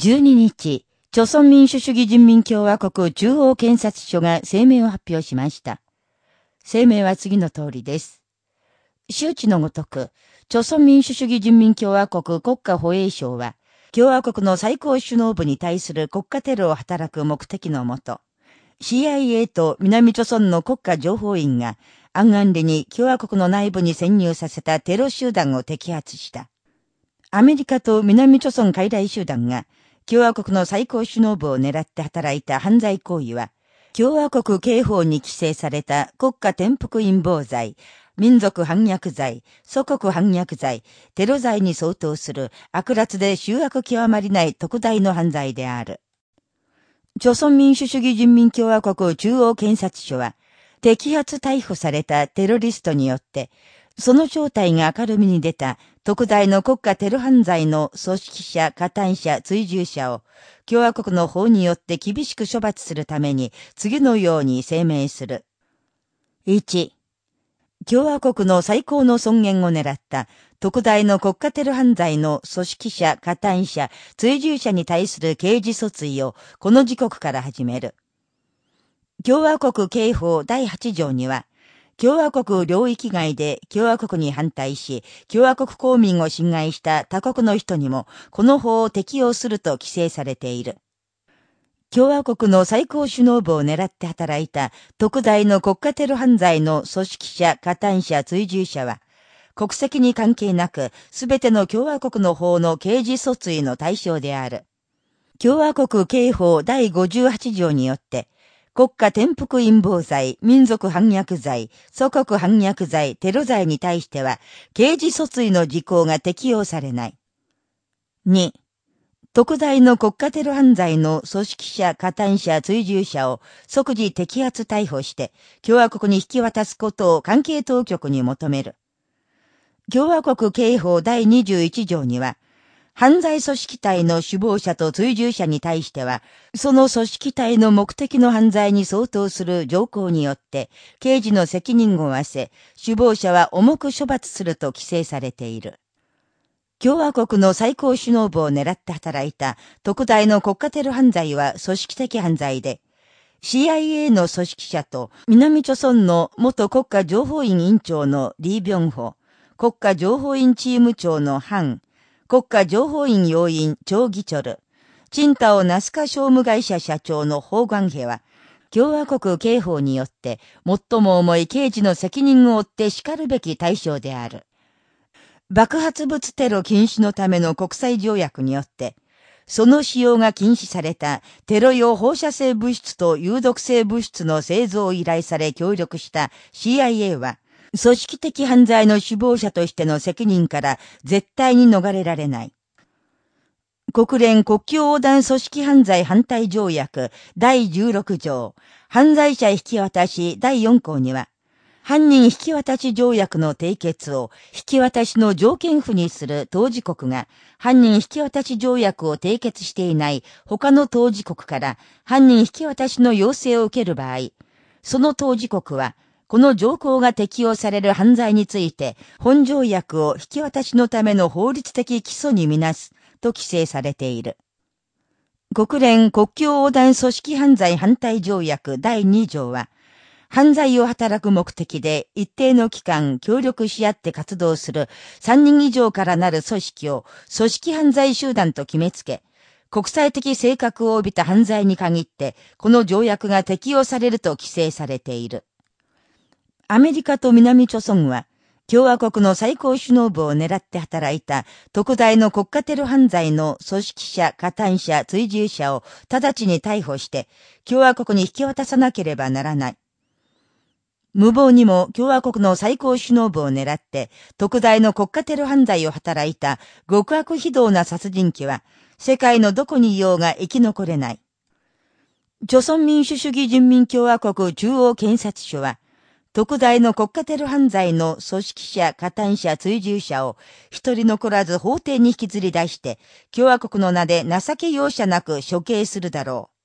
12日、朝鮮民主主義人民共和国中央検察署が声明を発表しました。声明は次の通りです。周知のごとく、朝鮮民主主義人民共和国国家保衛省は、共和国の最高首脳部に対する国家テロを働く目的のもと、CIA と南朝鮮の国家情報院が、暗暗里に共和国の内部に潜入させたテロ集団を摘発した。アメリカと南朝鮮海外集団が、共和国の最高首脳部を狙って働いた犯罪行為は、共和国刑法に規制された国家転覆陰謀罪、民族反逆罪、祖国反逆罪、テロ罪に相当する悪辣で醜悪極まりない特大の犯罪である。朝鮮民主主義人民共和国中央検察署は、摘発逮捕されたテロリストによって、その正体が明るみに出た特大の国家テロ犯罪の組織者、加担者、追従者を共和国の法によって厳しく処罰するために次のように声明する。1、共和国の最高の尊厳を狙った特大の国家テロ犯罪の組織者、加担者、追従者に対する刑事訴追をこの時刻から始める。共和国刑法第8条には、共和国領域外で共和国に反対し、共和国公民を侵害した他国の人にも、この法を適用すると規制されている。共和国の最高首脳部を狙って働いた特大の国家テロ犯罪の組織者、加担者、追従者は、国籍に関係なく、すべての共和国の法の刑事訴追の対象である。共和国刑法第58条によって、国家転覆陰謀罪、民族反逆罪、祖国反逆罪、テロ罪に対しては、刑事訴追の事項が適用されない。2、特大の国家テロ犯罪の組織者、加担者、追従者を即時摘発逮捕して、共和国に引き渡すことを関係当局に求める。共和国刑法第21条には、犯罪組織体の首謀者と追従者に対しては、その組織体の目的の犯罪に相当する条項によって、刑事の責任を負わせ、首謀者は重く処罰すると規制されている。共和国の最高首脳部を狙って働いた特大の国家テロ犯罪は組織的犯罪で、CIA の組織者と南朝村の元国家情報院委員長のリー・ビョンホ、国家情報院チーム長のハン、国家情報院要員、長議長ル、チンタオナスカ商務会社社長の法官兵は、共和国刑法によって最も重い刑事の責任を負って叱るべき対象である。爆発物テロ禁止のための国際条約によって、その使用が禁止されたテロ用放射性物質と有毒性物質の製造を依頼され協力した CIA は、組織的犯罪の首謀者としての責任から絶対に逃れられない。国連国境横断組織犯罪反対条約第16条、犯罪者引き渡し第4項には、犯人引き渡し条約の締結を引き渡しの条件付にする当事国が犯人引き渡し条約を締結していない他の当事国から犯人引き渡しの要請を受ける場合、その当事国はこの条項が適用される犯罪について、本条約を引き渡しのための法律的基礎にみなす、と規制されている。国連国境横断組織犯罪反対条約第2条は、犯罪を働く目的で一定の期間協力し合って活動する3人以上からなる組織を組織犯罪集団と決めつけ、国際的性格を帯びた犯罪に限って、この条約が適用されると規制されている。アメリカと南朝鮮は、共和国の最高首脳部を狙って働いた特大の国家テロ犯罪の組織者、加担者、追従者を直ちに逮捕して、共和国に引き渡さなければならない。無謀にも共和国の最高首脳部を狙って、特大の国家テロ犯罪を働いた極悪非道な殺人鬼は、世界のどこにいようが生き残れない。朝鮮民主主義人民共和国中央検察署は、特大の国家テロ犯罪の組織者、加担者、追従者を一人残らず法廷に引きずり出して、共和国の名で情け容赦なく処刑するだろう。